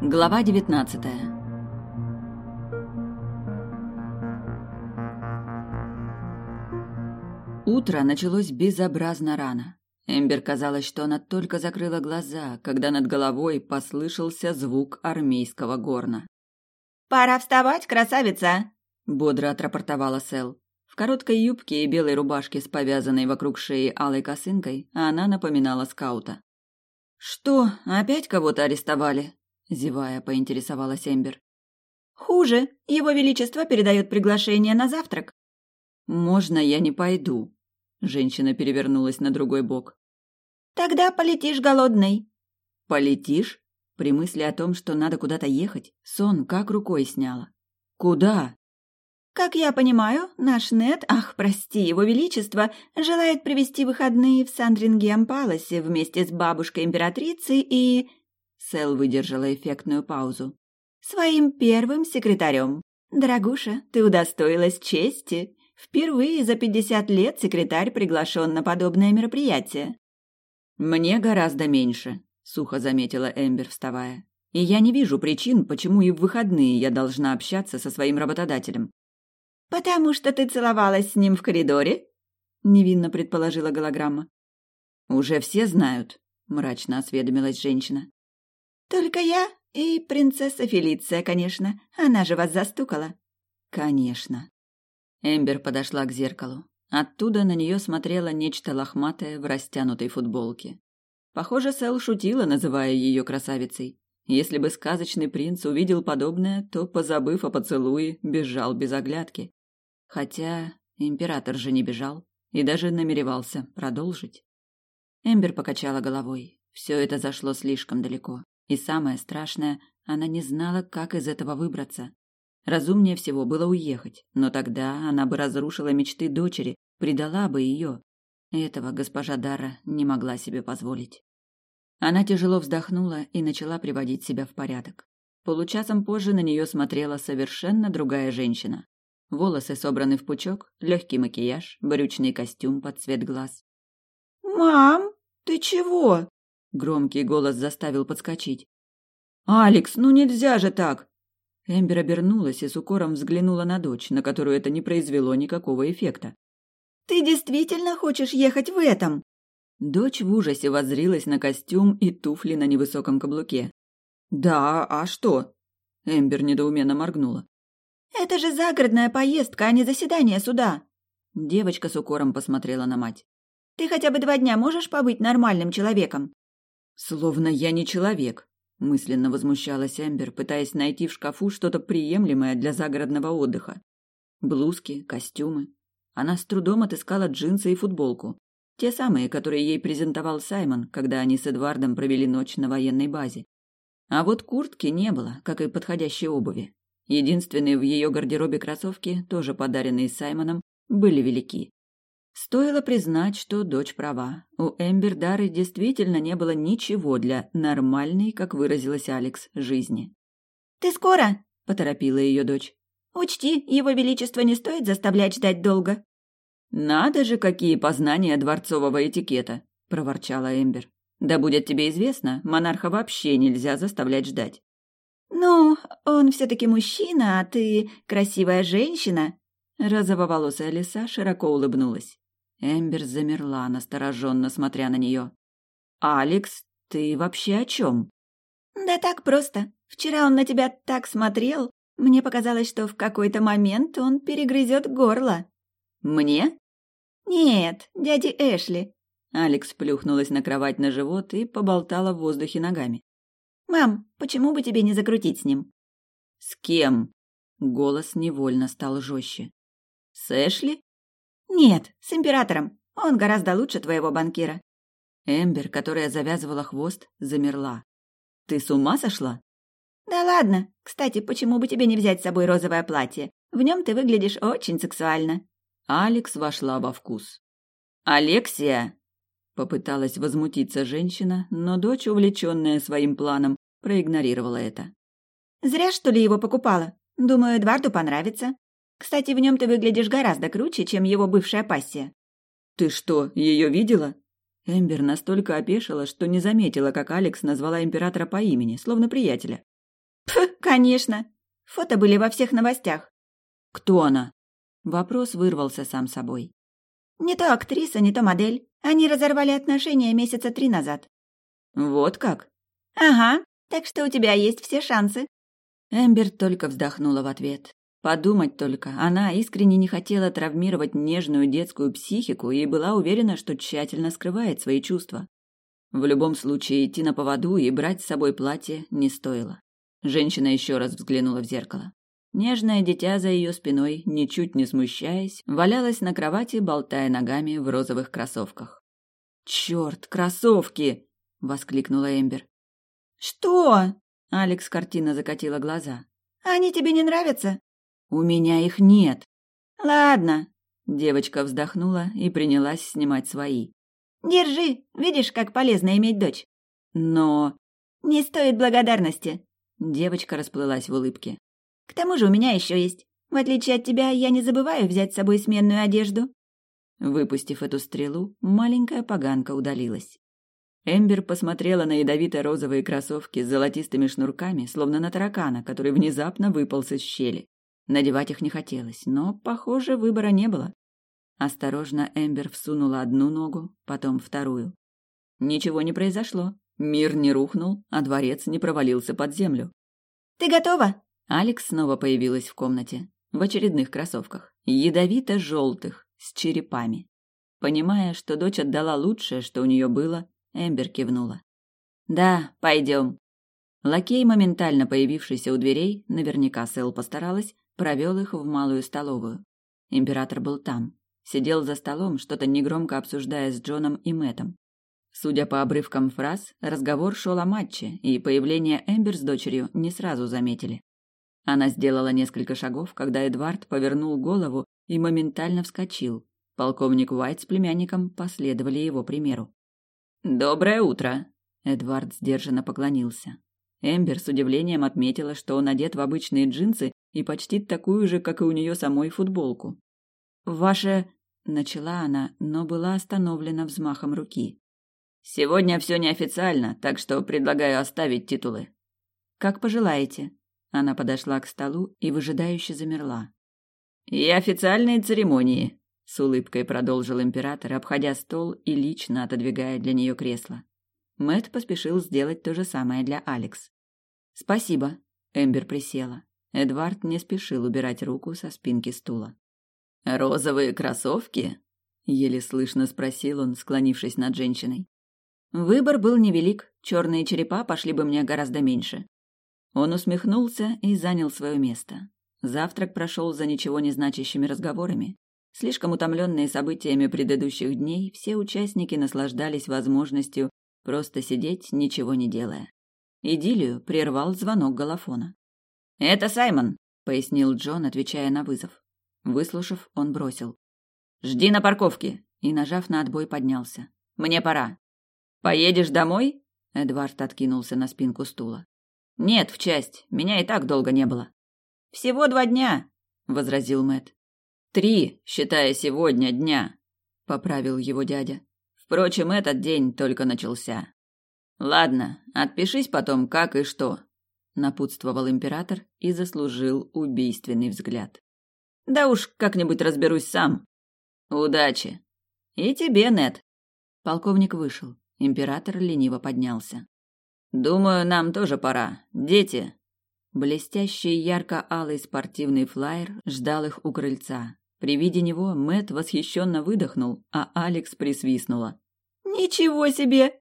Глава 19 Утро началось безобразно рано. Эмбер казалось, что она только закрыла глаза, когда над головой послышался звук армейского горна. «Пора вставать, красавица!» – бодро отрапортовала Сэл. В короткой юбке и белой рубашке с повязанной вокруг шеи алой косынкой она напоминала скаута. «Что, опять кого-то арестовали?» – зевая, поинтересовалась Эмбер. «Хуже. Его Величество передает приглашение на завтрак». «Можно я не пойду?» Женщина перевернулась на другой бок. «Тогда полетишь голодный». «Полетишь?» При мысли о том, что надо куда-то ехать, сон как рукой сняла. «Куда?» Как я понимаю, наш Нет, ах, прости, его величество, желает провести выходные в Сандрингем-Паласе вместе с бабушкой-императрицей и... Сэл выдержала эффектную паузу. Своим первым секретарем. Дорогуша, ты удостоилась чести. Впервые за пятьдесят лет секретарь приглашен на подобное мероприятие. Мне гораздо меньше, сухо заметила Эмбер, вставая. И я не вижу причин, почему и в выходные я должна общаться со своим работодателем. «Потому что ты целовалась с ним в коридоре?» — невинно предположила голограмма. «Уже все знают», — мрачно осведомилась женщина. «Только я и принцесса Фелиция, конечно. Она же вас застукала». «Конечно». Эмбер подошла к зеркалу. Оттуда на нее смотрело нечто лохматое в растянутой футболке. Похоже, Сэл шутила, называя ее красавицей. Если бы сказочный принц увидел подобное, то, позабыв о поцелуе, бежал без оглядки. Хотя император же не бежал и даже намеревался продолжить. Эмбер покачала головой. Все это зашло слишком далеко. И самое страшное, она не знала, как из этого выбраться. Разумнее всего было уехать, но тогда она бы разрушила мечты дочери, предала бы ее. Этого госпожа Дара не могла себе позволить. Она тяжело вздохнула и начала приводить себя в порядок. Получасом позже на нее смотрела совершенно другая женщина. Волосы собраны в пучок, легкий макияж, брючный костюм под цвет глаз. «Мам, ты чего?» Громкий голос заставил подскочить. «Алекс, ну нельзя же так!» Эмбер обернулась и с укором взглянула на дочь, на которую это не произвело никакого эффекта. «Ты действительно хочешь ехать в этом?» Дочь в ужасе воззрилась на костюм и туфли на невысоком каблуке. «Да, а что?» Эмбер недоуменно моргнула. «Это же загородная поездка, а не заседание суда!» Девочка с укором посмотрела на мать. «Ты хотя бы два дня можешь побыть нормальным человеком?» «Словно я не человек», — мысленно возмущалась Эмбер, пытаясь найти в шкафу что-то приемлемое для загородного отдыха. Блузки, костюмы. Она с трудом отыскала джинсы и футболку. Те самые, которые ей презентовал Саймон, когда они с Эдвардом провели ночь на военной базе. А вот куртки не было, как и подходящей обуви. Единственные в ее гардеробе кроссовки, тоже подаренные Саймоном, были велики. Стоило признать, что дочь права. У Эмбер Дары действительно не было ничего для нормальной, как выразилась Алекс, жизни. «Ты скоро?» – поторопила ее дочь. «Учти, его величество не стоит заставлять ждать долго». «Надо же, какие познания дворцового этикета!» – проворчала Эмбер. «Да будет тебе известно, монарха вообще нельзя заставлять ждать». «Ну, он все-таки мужчина, а ты красивая женщина», Розововолосая лиса широко улыбнулась. Эмбер замерла, настороженно смотря на нее. «Алекс, ты вообще о чем?» «Да так просто. Вчера он на тебя так смотрел. Мне показалось, что в какой-то момент он перегрызет горло». «Мне?» «Нет, дяде Эшли». Алекс плюхнулась на кровать на живот и поболтала в воздухе ногами. «Мам, почему бы тебе не закрутить с ним?» «С кем?» Голос невольно стал жестче. «С Эшли?» «Нет, с императором. Он гораздо лучше твоего банкира». Эмбер, которая завязывала хвост, замерла. «Ты с ума сошла?» «Да ладно. Кстати, почему бы тебе не взять с собой розовое платье? В нем ты выглядишь очень сексуально». Алекс вошла во вкус. «Алексия!» Попыталась возмутиться женщина, но дочь, увлеченная своим планом, проигнорировала это. «Зря, что ли, его покупала? Думаю, Эдварду понравится. Кстати, в нем ты выглядишь гораздо круче, чем его бывшая пассия». «Ты что, ее видела?» Эмбер настолько опешила, что не заметила, как Алекс назвала императора по имени, словно приятеля. Пф, конечно. Фото были во всех новостях. Кто она? Вопрос вырвался сам собой. Не то актриса, не то модель. Они разорвали отношения месяца три назад. Вот как? Ага, так что у тебя есть все шансы. Эмбер только вздохнула в ответ. Подумать только, она искренне не хотела травмировать нежную детскую психику и была уверена, что тщательно скрывает свои чувства. В любом случае, идти на поводу и брать с собой платье не стоило. Женщина еще раз взглянула в зеркало. Нежное дитя за ее спиной, ничуть не смущаясь, валялось на кровати, болтая ногами в розовых кроссовках. «Черт, кроссовки!» — воскликнула Эмбер. «Что?» — Алекс картина закатила глаза. «Они тебе не нравятся?» «У меня их нет». «Ладно». Девочка вздохнула и принялась снимать свои. «Держи, видишь, как полезно иметь дочь». «Но...» «Не стоит благодарности». Девочка расплылась в улыбке. К тому же у меня еще есть. В отличие от тебя, я не забываю взять с собой сменную одежду». Выпустив эту стрелу, маленькая поганка удалилась. Эмбер посмотрела на ядовито-розовые кроссовки с золотистыми шнурками, словно на таракана, который внезапно выполз из щели. Надевать их не хотелось, но, похоже, выбора не было. Осторожно Эмбер всунула одну ногу, потом вторую. Ничего не произошло. Мир не рухнул, а дворец не провалился под землю. «Ты готова?» Алекс снова появилась в комнате, в очередных кроссовках, ядовито-желтых, с черепами. Понимая, что дочь отдала лучшее, что у нее было, Эмбер кивнула. «Да, пойдем». Лакей, моментально появившийся у дверей, наверняка Сэл постаралась, провел их в малую столовую. Император был там. Сидел за столом, что-то негромко обсуждая с Джоном и Мэтом. Судя по обрывкам фраз, разговор шел о матче, и появление Эмбер с дочерью не сразу заметили. Она сделала несколько шагов, когда Эдвард повернул голову и моментально вскочил. Полковник Уайт с племянником последовали его примеру. «Доброе утро!» Эдвард сдержанно поклонился. Эмбер с удивлением отметила, что он одет в обычные джинсы и почти такую же, как и у нее самой, футболку. «Ваше...» — начала она, но была остановлена взмахом руки. «Сегодня все неофициально, так что предлагаю оставить титулы». «Как пожелаете», она подошла к столу и выжидающе замерла. «И официальные церемонии», — с улыбкой продолжил император, обходя стол и лично отодвигая для нее кресло. Мэт поспешил сделать то же самое для Алекс. «Спасибо», — Эмбер присела. Эдвард не спешил убирать руку со спинки стула. «Розовые кроссовки?» — еле слышно спросил он, склонившись над женщиной. Выбор был невелик, черные черепа пошли бы мне гораздо меньше. Он усмехнулся и занял свое место. Завтрак прошел за ничего не значащими разговорами. Слишком утомленные событиями предыдущих дней, все участники наслаждались возможностью просто сидеть, ничего не делая. Идиллию прервал звонок голофона. «Это Саймон», — пояснил Джон, отвечая на вызов. Выслушав, он бросил. «Жди на парковке», и, нажав на отбой, поднялся. «Мне пора». «Поедешь домой?» Эдвард откинулся на спинку стула. Нет, в часть. Меня и так долго не было. Всего два дня, возразил Мэт. Три, считая сегодня дня, поправил его дядя. Впрочем, этот день только начался. Ладно, отпишись потом, как и что, напутствовал император и заслужил убийственный взгляд. Да уж как-нибудь разберусь сам. Удачи. И тебе, Нет. Полковник вышел. Император лениво поднялся. Думаю, нам тоже пора. Дети. Блестящий ярко-алый спортивный флаер ждал их у крыльца. При виде него Мэт восхищенно выдохнул, а Алекс присвистнула. Ничего себе!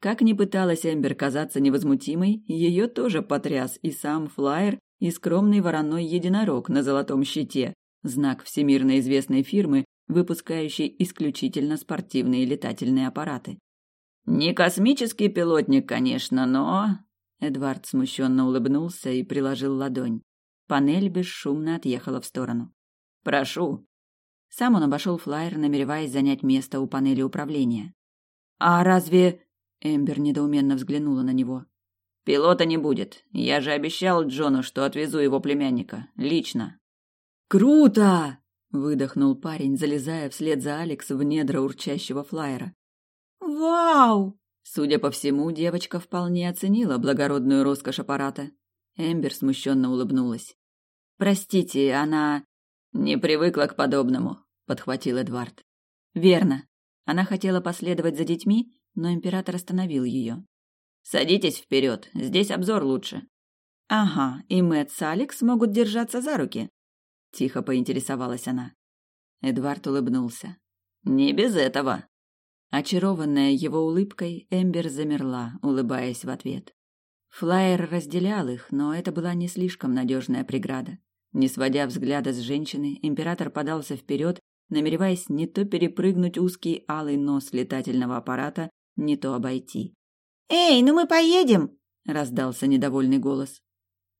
Как ни пыталась Эмбер казаться невозмутимой, ее тоже потряс и сам флаер, и скромный вороной единорог на золотом щите, знак всемирно известной фирмы, выпускающей исключительно спортивные летательные аппараты. Не космический пилотник, конечно, но... Эдвард смущенно улыбнулся и приложил ладонь. Панель бесшумно отъехала в сторону. Прошу. Сам он обошел флайер, намереваясь занять место у панели управления. А разве... Эмбер недоуменно взглянула на него. Пилота не будет. Я же обещал Джону, что отвезу его племянника. Лично. Круто! Выдохнул парень, залезая вслед за Алекс в недра урчащего флайера. «Вау!» Судя по всему, девочка вполне оценила благородную роскошь аппарата. Эмбер смущенно улыбнулась. Простите, она не привыкла к подобному, подхватил Эдвард. Верно. Она хотела последовать за детьми, но император остановил ее. Садитесь вперед, здесь обзор лучше. Ага, и Мэтт с Алекс могут держаться за руки. Тихо поинтересовалась она. Эдвард улыбнулся. Не без этого. Очарованная его улыбкой, Эмбер замерла, улыбаясь в ответ. Флайер разделял их, но это была не слишком надежная преграда. Не сводя взгляда с женщины, император подался вперед, намереваясь не то перепрыгнуть узкий алый нос летательного аппарата, не то обойти. «Эй, ну мы поедем!» — раздался недовольный голос.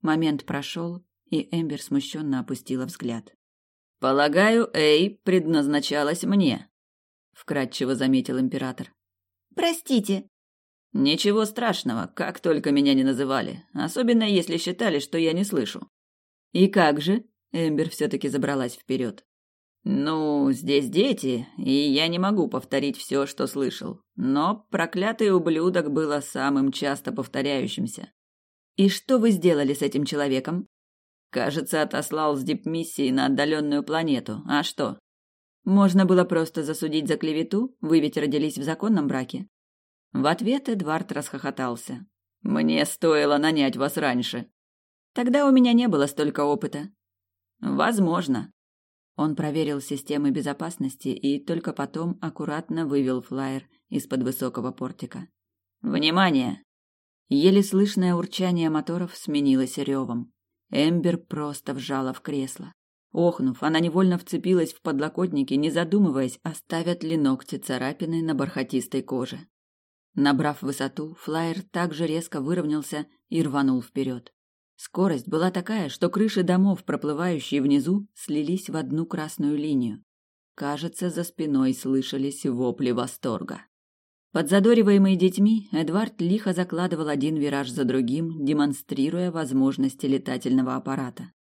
Момент прошел, и Эмбер смущенно опустила взгляд. «Полагаю, Эй предназначалась мне», — вкратчиво заметил император. «Простите». «Ничего страшного, как только меня не называли, особенно если считали, что я не слышу. «И как же?» — Эмбер все-таки забралась вперед. «Ну, здесь дети, и я не могу повторить все, что слышал. Но проклятый ублюдок было самым часто повторяющимся». «И что вы сделали с этим человеком?» «Кажется, отослал с дипмиссии на отдаленную планету. А что?» «Можно было просто засудить за клевету? Вы ведь родились в законном браке?» В ответ Эдвард расхохотался. «Мне стоило нанять вас раньше». Тогда у меня не было столько опыта. Возможно. Он проверил системы безопасности и только потом аккуратно вывел флайер из-под высокого портика. Внимание! Еле слышное урчание моторов сменилось ревом. Эмбер просто вжала в кресло. Охнув, она невольно вцепилась в подлокотники, не задумываясь, оставят ли ногти царапины на бархатистой коже. Набрав высоту, флайер также резко выровнялся и рванул вперед. Скорость была такая, что крыши домов, проплывающие внизу, слились в одну красную линию. Кажется, за спиной слышались вопли восторга. Подзадориваемый детьми, Эдвард лихо закладывал один вираж за другим, демонстрируя возможности летательного аппарата.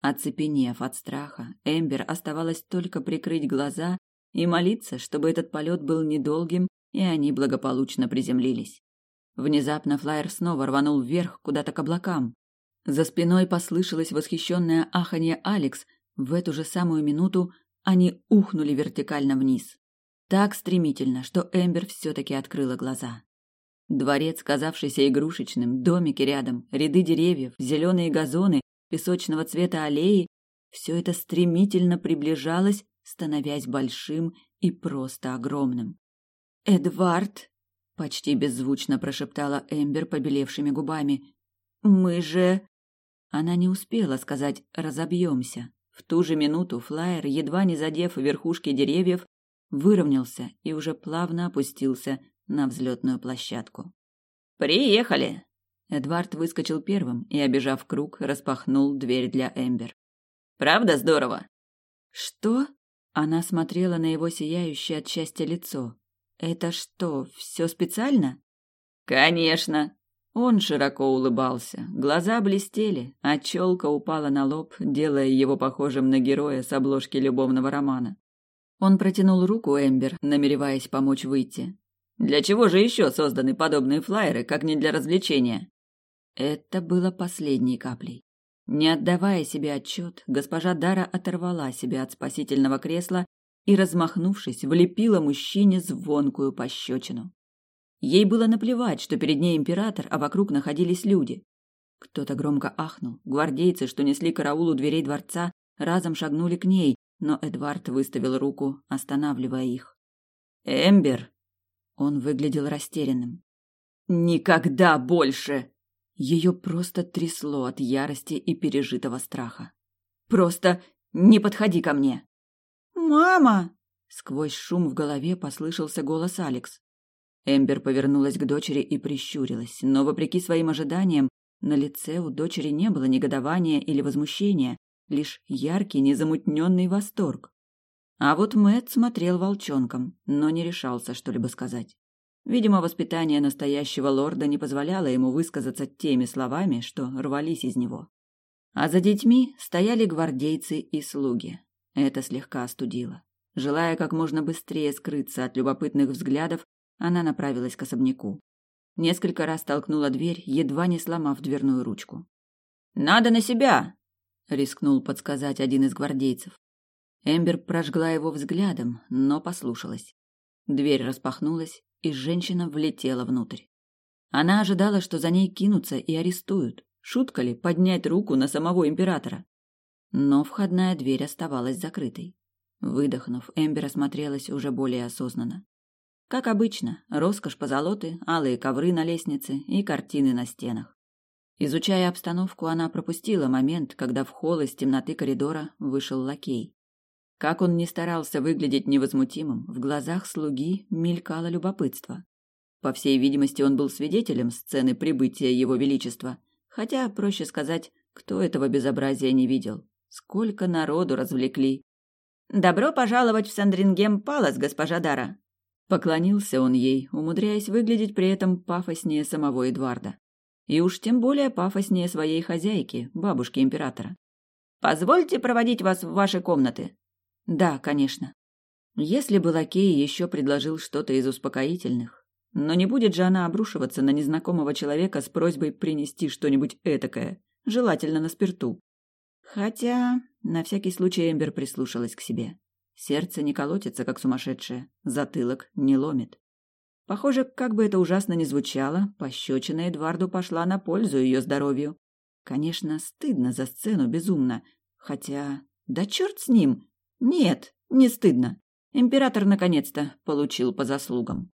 Оцепенев от страха, Эмбер оставалось только прикрыть глаза и молиться, чтобы этот полет был недолгим, и они благополучно приземлились. Внезапно флайер снова рванул вверх, куда-то к облакам. За спиной послышалось восхищенное аханье Алекс. В эту же самую минуту они ухнули вертикально вниз. Так стремительно, что Эмбер все-таки открыла глаза. Дворец, казавшийся игрушечным, домики рядом, ряды деревьев, зеленые газоны, песочного цвета аллеи – все это стремительно приближалось, становясь большим и просто огромным. «Эдвард!» – почти беззвучно прошептала Эмбер побелевшими губами. «Мы же...» Она не успела сказать «разобьемся». В ту же минуту флайер, едва не задев верхушки деревьев, выровнялся и уже плавно опустился на взлетную площадку. «Приехали!» Эдвард выскочил первым и, обежав круг, распахнул дверь для Эмбер. «Правда здорово?» «Что?» Она смотрела на его сияющее от счастья лицо. «Это что, все специально?» «Конечно!» Он широко улыбался, глаза блестели, а челка упала на лоб, делая его похожим на героя с обложки любовного романа. Он протянул руку Эмбер, намереваясь помочь выйти. «Для чего же еще созданы подобные флайеры, как не для развлечения?» Это было последней каплей. Не отдавая себе отчет, госпожа Дара оторвала себя от спасительного кресла и, размахнувшись, влепила мужчине звонкую пощечину. Ей было наплевать, что перед ней император, а вокруг находились люди. Кто-то громко ахнул. Гвардейцы, что несли караул у дверей дворца, разом шагнули к ней, но Эдвард выставил руку, останавливая их. «Эмбер!» Он выглядел растерянным. «Никогда больше!» Ее просто трясло от ярости и пережитого страха. «Просто не подходи ко мне!» «Мама!» Сквозь шум в голове послышался голос Алекс. Эмбер повернулась к дочери и прищурилась, но, вопреки своим ожиданиям, на лице у дочери не было негодования или возмущения, лишь яркий, незамутненный восторг. А вот Мэт смотрел волчонком, но не решался что-либо сказать. Видимо, воспитание настоящего лорда не позволяло ему высказаться теми словами, что рвались из него. А за детьми стояли гвардейцы и слуги. Это слегка остудило. Желая как можно быстрее скрыться от любопытных взглядов, она направилась к особняку. Несколько раз толкнула дверь, едва не сломав дверную ручку. «Надо на себя!» — рискнул подсказать один из гвардейцев. Эмбер прожгла его взглядом, но послушалась. Дверь распахнулась, и женщина влетела внутрь. Она ожидала, что за ней кинутся и арестуют. Шутка ли поднять руку на самого императора? Но входная дверь оставалась закрытой. Выдохнув, Эмбер осмотрелась уже более осознанно. Как обычно, роскошь позолоты, алые ковры на лестнице и картины на стенах. Изучая обстановку, она пропустила момент, когда в холл из темноты коридора вышел лакей. Как он не старался выглядеть невозмутимым, в глазах слуги мелькало любопытство. По всей видимости, он был свидетелем сцены прибытия его величества, хотя, проще сказать, кто этого безобразия не видел. Сколько народу развлекли. «Добро пожаловать в Сандрингем Палас, госпожа Дара!» Поклонился он ей, умудряясь выглядеть при этом пафоснее самого Эдварда. И уж тем более пафоснее своей хозяйки, бабушки императора. «Позвольте проводить вас в ваши комнаты». «Да, конечно». Если бы лакей еще предложил что-то из успокоительных, но не будет же она обрушиваться на незнакомого человека с просьбой принести что-нибудь этакое, желательно на спирту. Хотя, на всякий случай Эмбер прислушалась к себе. Сердце не колотится, как сумасшедшее, затылок не ломит. Похоже, как бы это ужасно ни звучало, пощечина Эдварду пошла на пользу ее здоровью. Конечно, стыдно за сцену безумно, хотя... Да черт с ним! Нет, не стыдно. Император наконец-то получил по заслугам.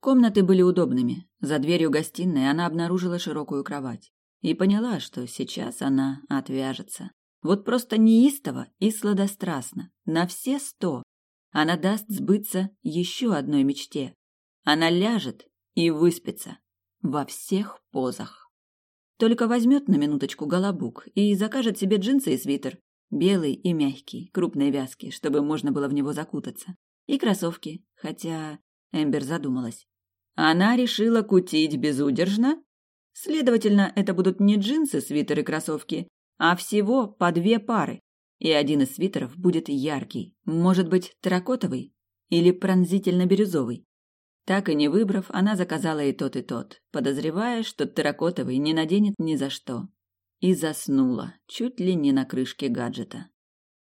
Комнаты были удобными. За дверью гостиной она обнаружила широкую кровать и поняла, что сейчас она отвяжется. Вот просто неистово и сладострастно, на все сто. Она даст сбыться еще одной мечте. Она ляжет и выспится во всех позах. Только возьмет на минуточку голобук и закажет себе джинсы и свитер, белый и мягкий, крупной вязки, чтобы можно было в него закутаться, и кроссовки, хотя Эмбер задумалась. Она решила кутить безудержно? Следовательно, это будут не джинсы, свитер и кроссовки, а всего по две пары. И один из свитеров будет яркий, может быть, терракотовый или пронзительно-бирюзовый. Так и не выбрав, она заказала и тот, и тот, подозревая, что терракотовый не наденет ни за что. И заснула, чуть ли не на крышке гаджета.